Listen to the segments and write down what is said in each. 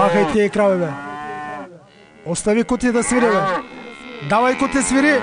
Махай тия крави, бе. Остави кути да свири, бе. Давай кути свири.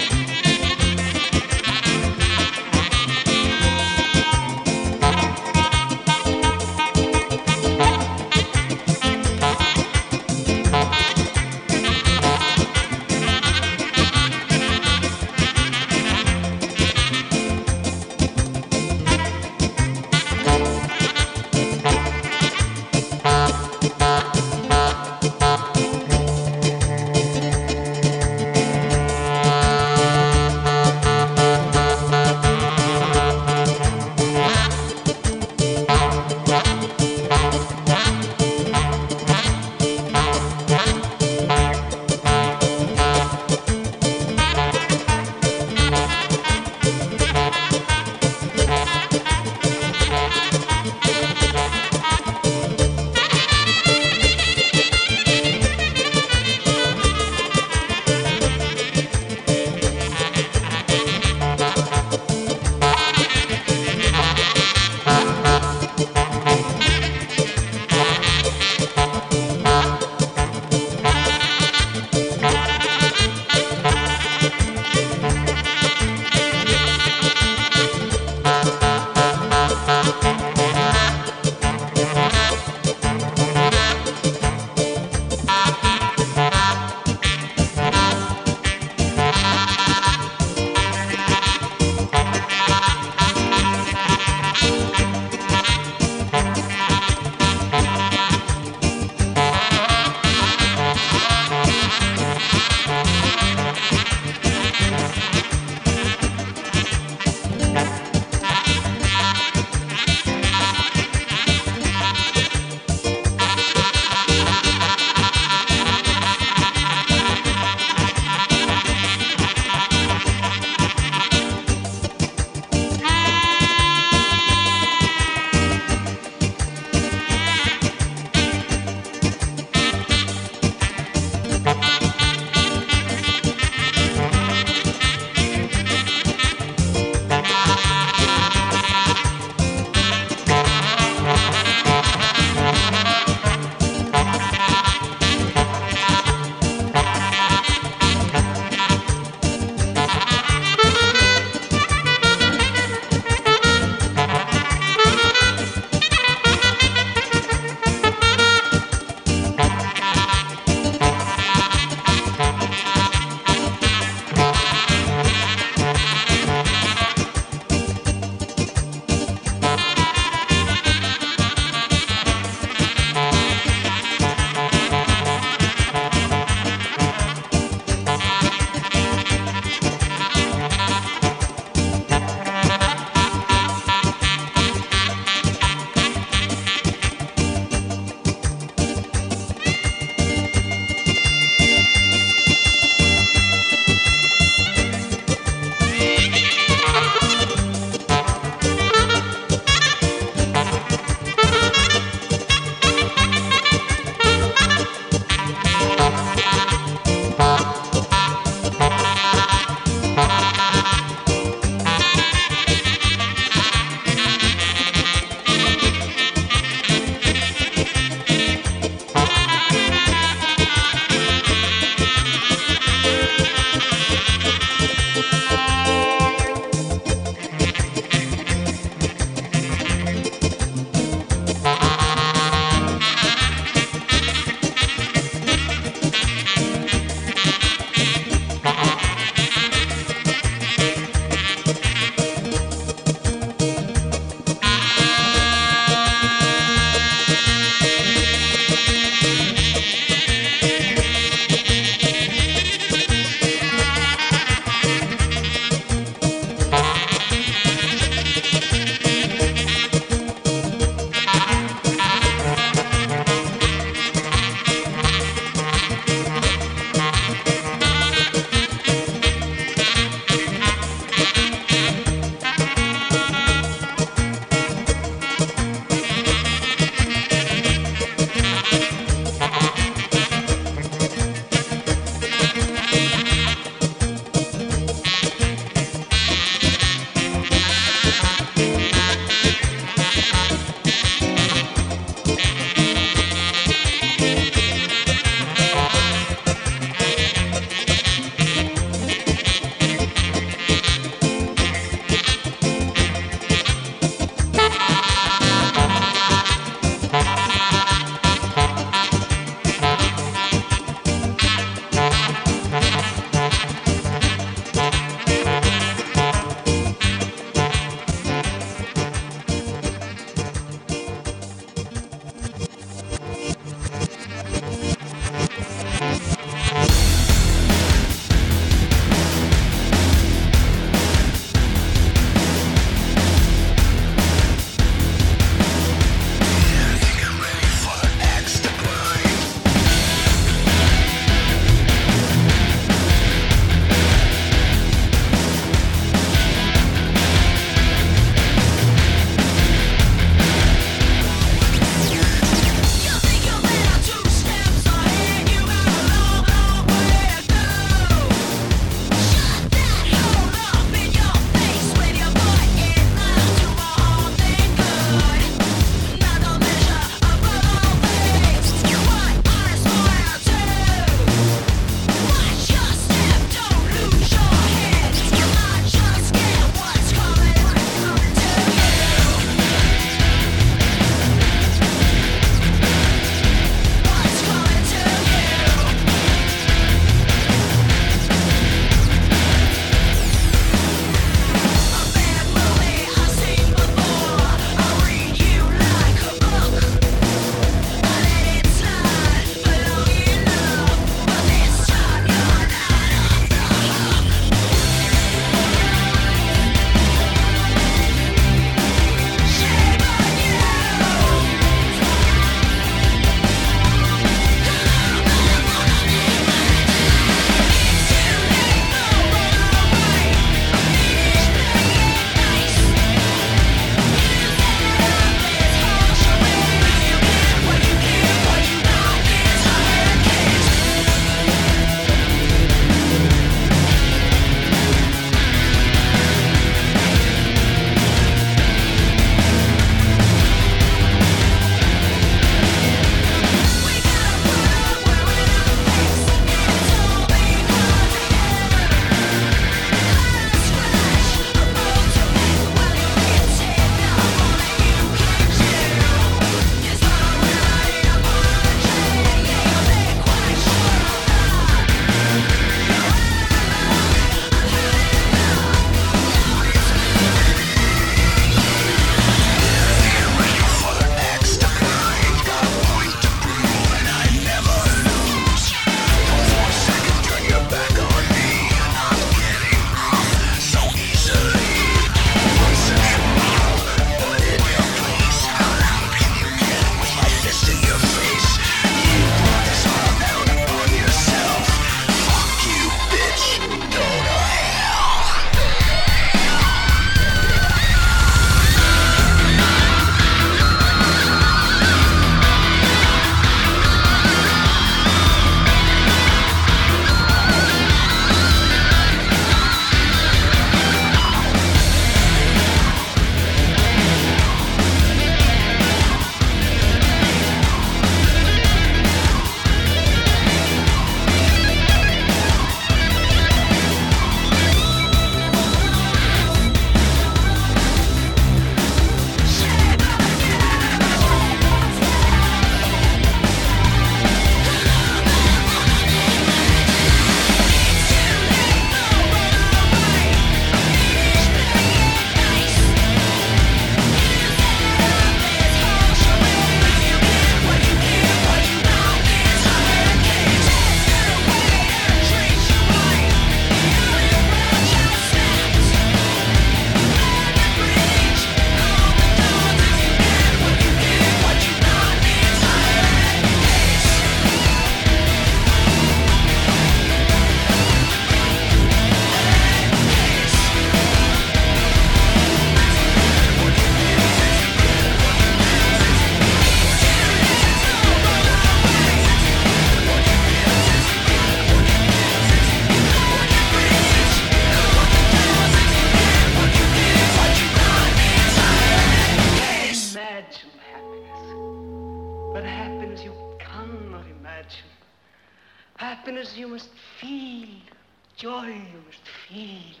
Joy you must feel.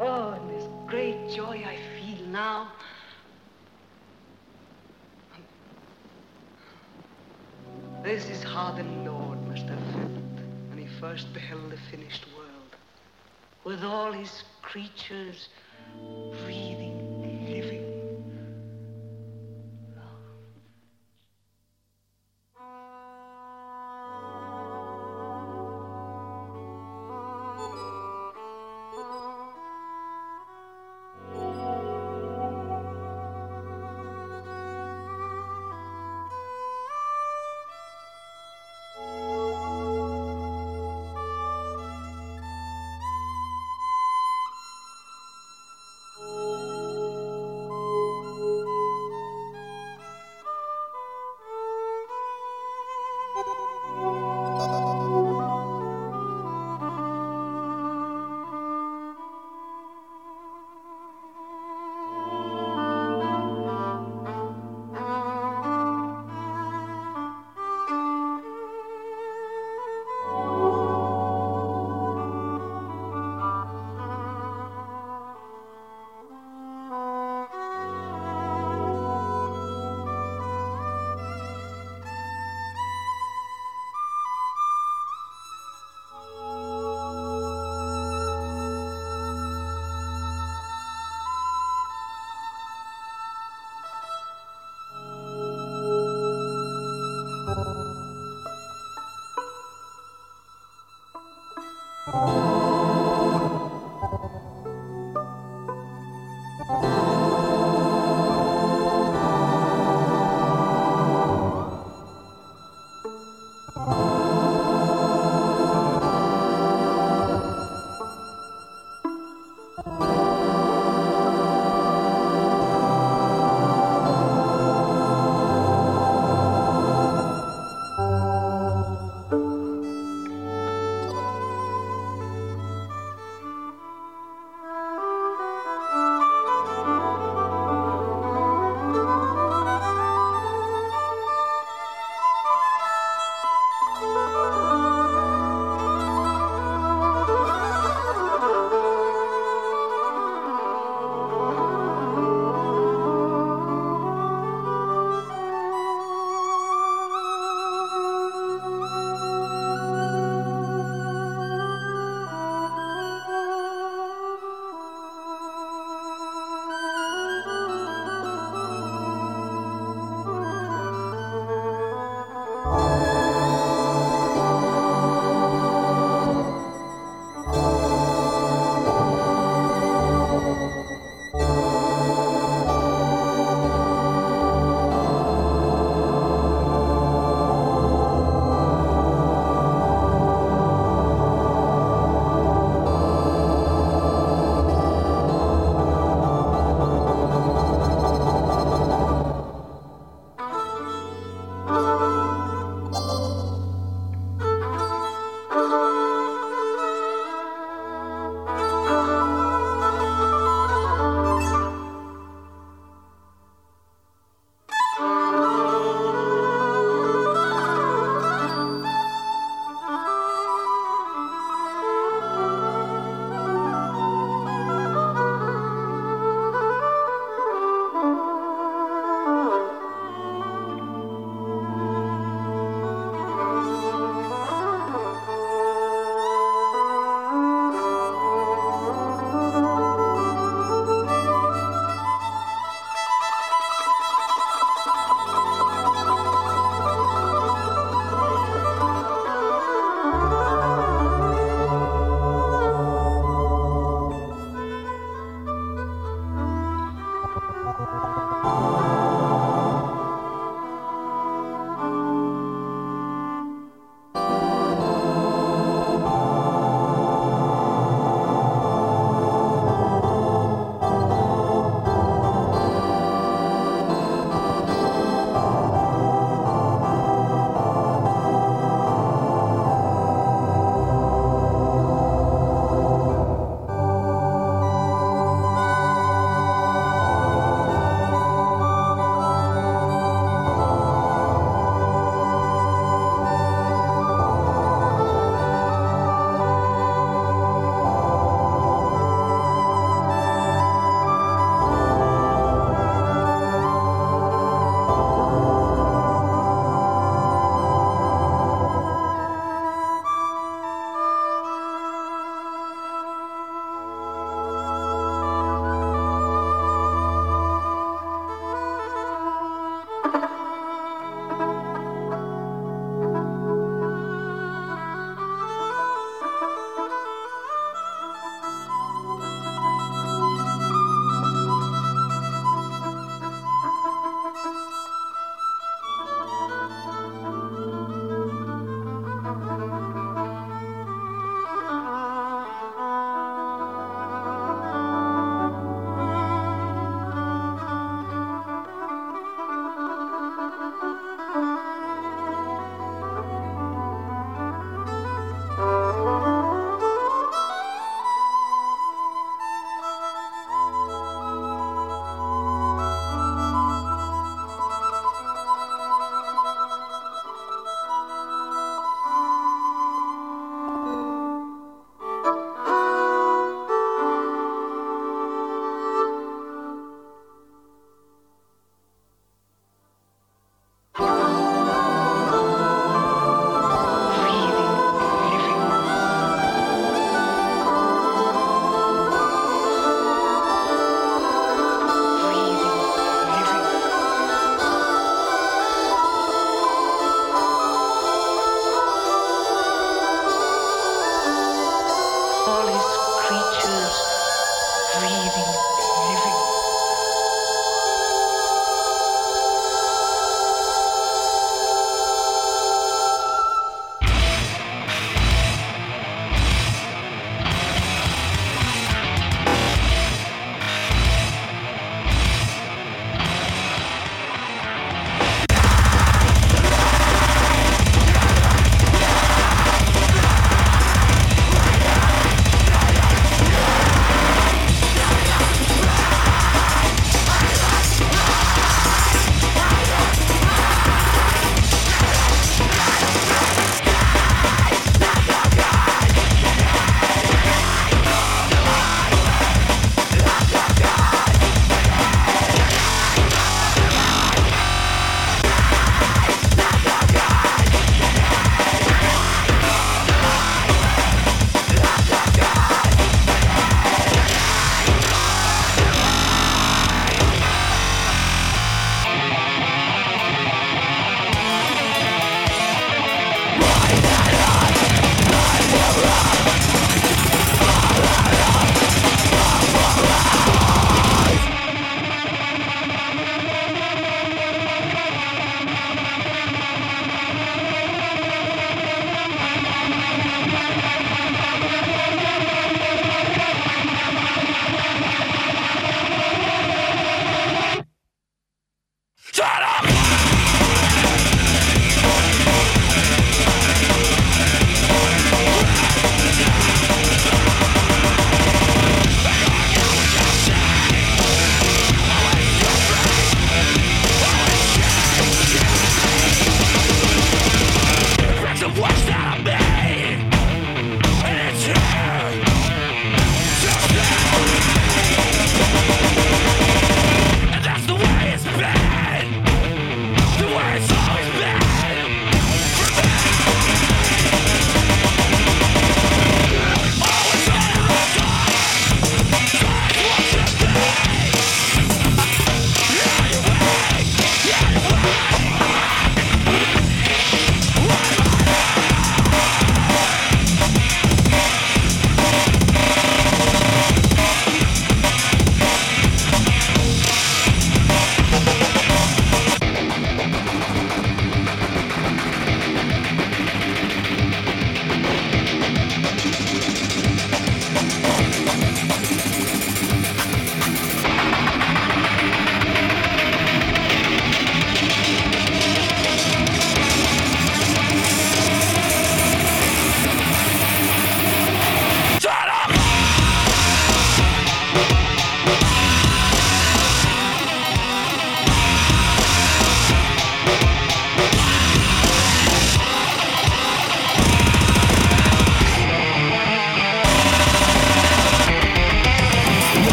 Oh, and this great joy I feel now. This is how the Lord must have felt when he first beheld the finished world, with all his creatures breathing,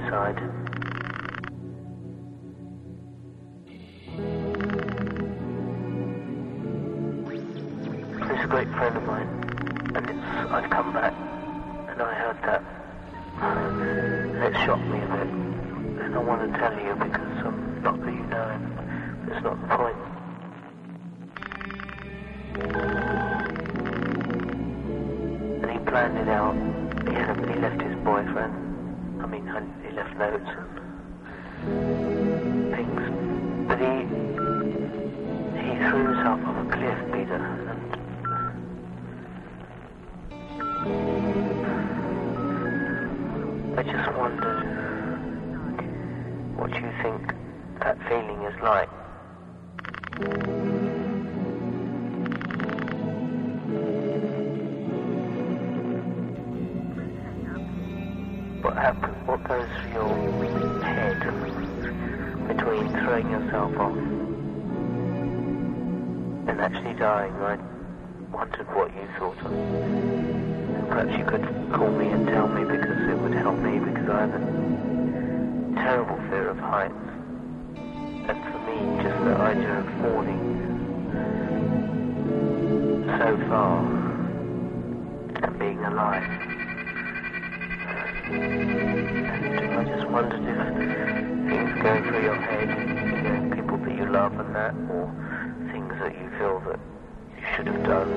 suicide. What you think that feeling is like. What happens, what goes through your head between throwing yourself off and actually dying? I wondered what you thought of. Perhaps you could call me and tell me because it would help me because I have a terrible fear of heights. And for me, just the idea of falling so far and being alive. And I just wondered if things going through your head, you know, people that you love and that, or things that you feel that you should have done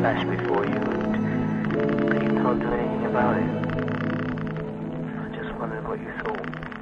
flash before you and you can't do anything about it. For your soul.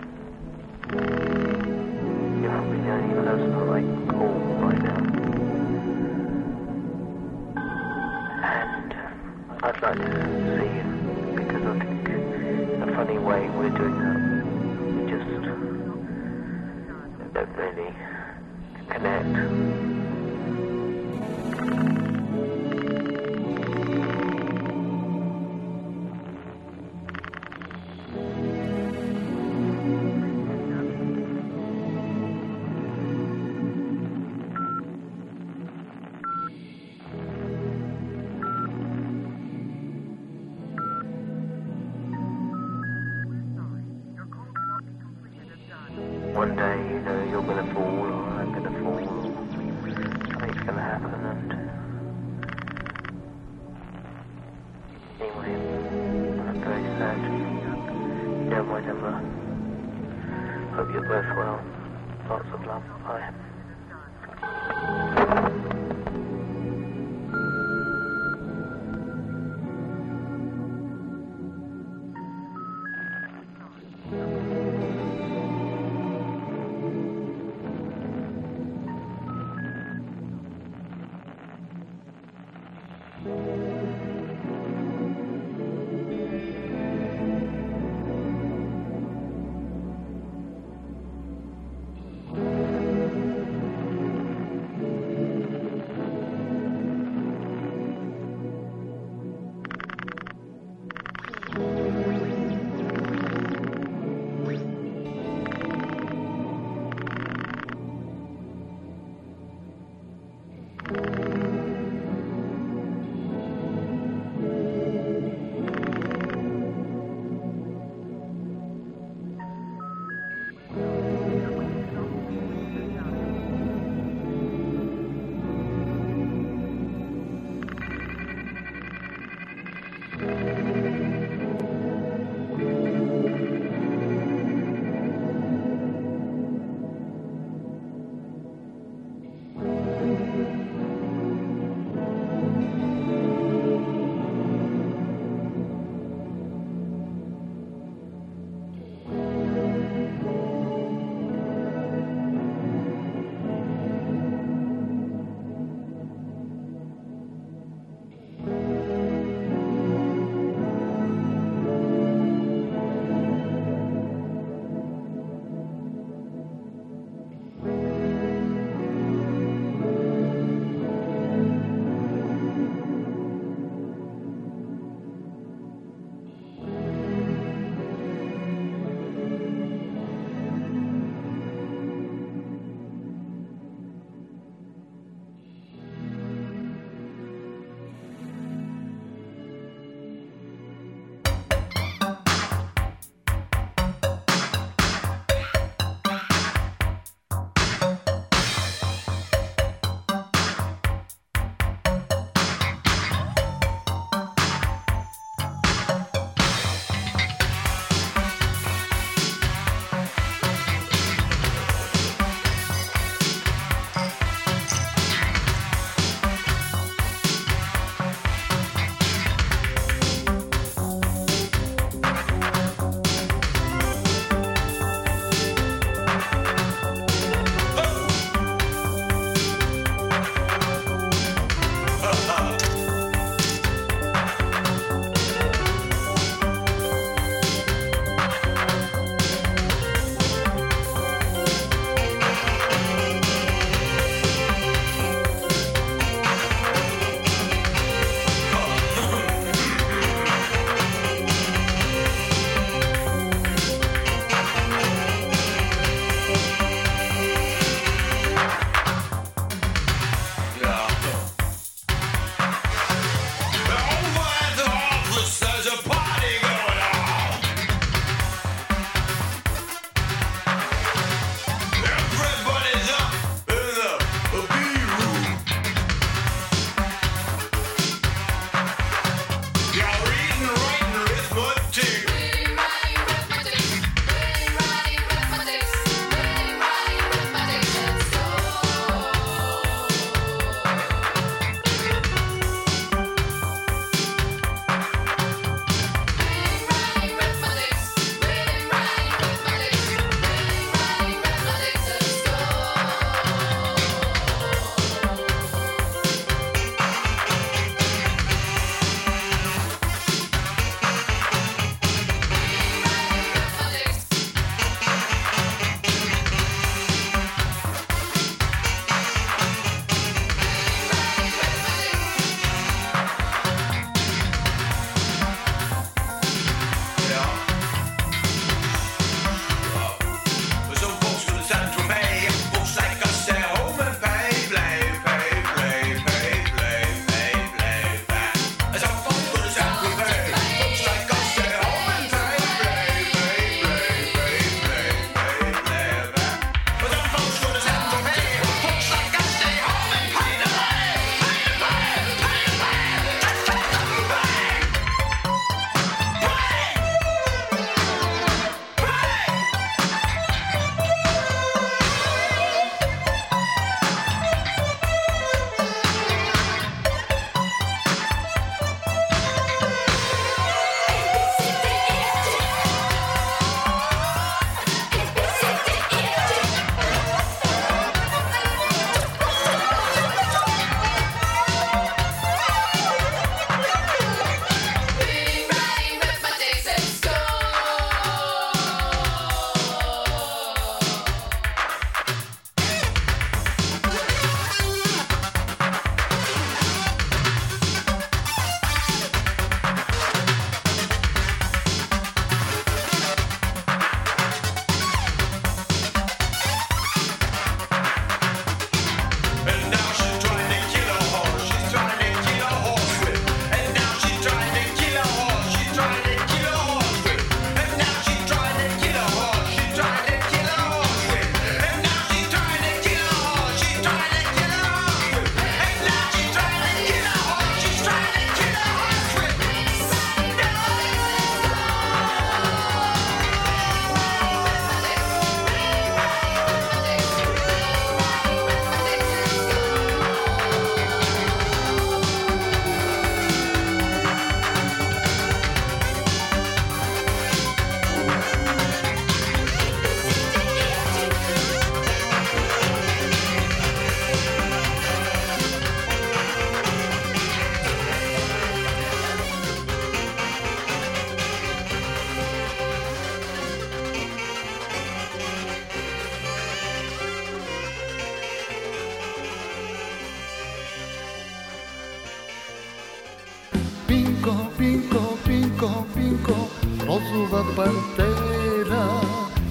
uva pantera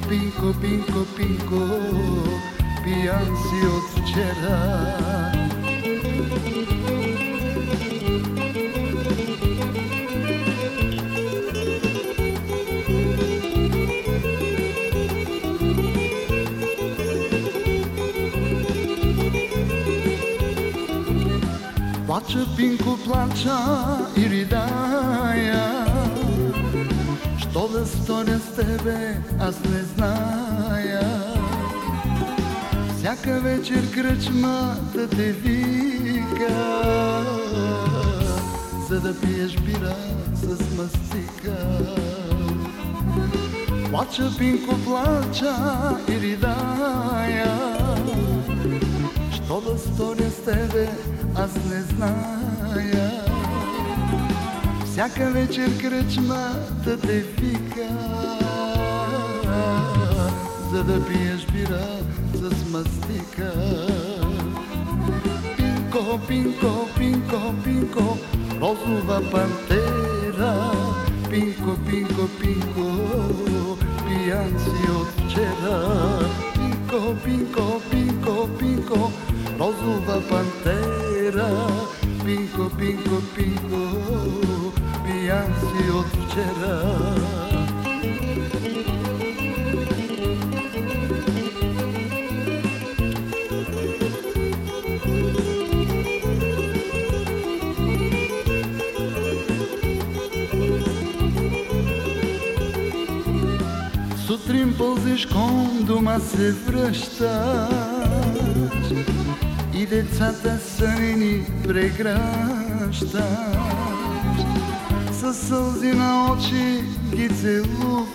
pinco pinco pinco, Pijanci od včera Plače, pinku, plača i Що да сторя с тебе, аз не зная. Всяка вечер кръчмата те вика За да пиеш бира с мастика. Плача, пинко, плача и ридая Що да сторя с тебе, аз не зная Всяка вечер кръчмата те вика За да пиеш бира с мастика. Пинко, пинко, пинко, пинко Розова пантера. Пинко, пинко, пинко Пиян си от вчера. Пинко, пинко, пинко, пинко Розова пантера. Пинко, пинко, пинко Пиян си от вчера. Сутрин пълзиш кон, дома се връщаш И децата сънени прегращаш Със сълзи на очи ги целуваш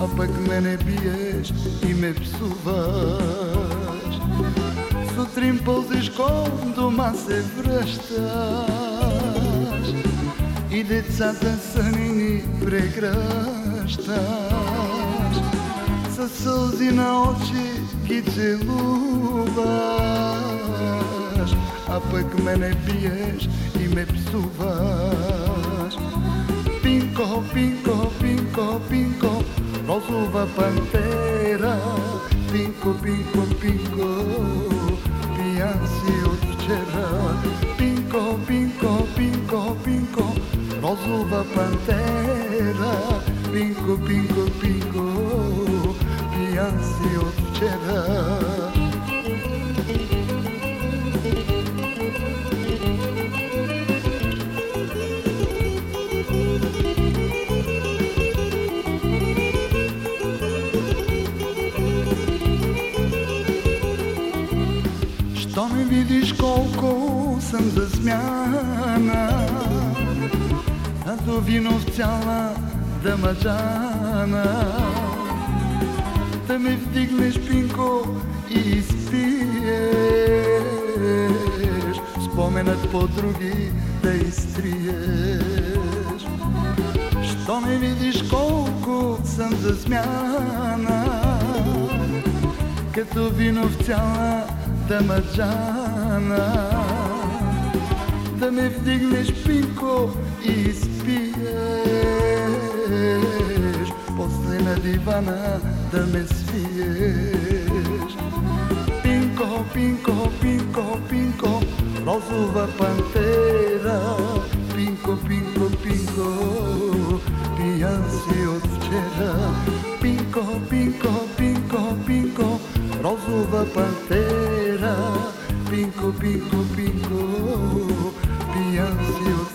А пък мене биеш и ме псуваш. Сутрин пълзиш кон, дома се връщаш и децата сънини прегращаш Със сълзи на очи ги целуваш А пък мене биеш и ме Pinco, pinco, pinco, pinco, nós uva pantera. Pinco, pinco, pinco, piancio cera. Pinco, pinco, pinco, pinco, nós uva pantera. Pinco, pinco, pinco, piancio cera. Съм за смяна. А до вино в цяла дамаджана. Да ме вдигнеш, пинко, и изпиеш. Споменът по други да изтриеш. Що ме видиш колко съм за смяна? Като вино в цяла дамаджана da me dignes pinko e spiješ Posle na divana da me pinco pinco pinco pinco rosa da pantera pinco pinco pinco Pijan si od pinco pinco pinco pinco rosa da pantera pinco pinco pinco. million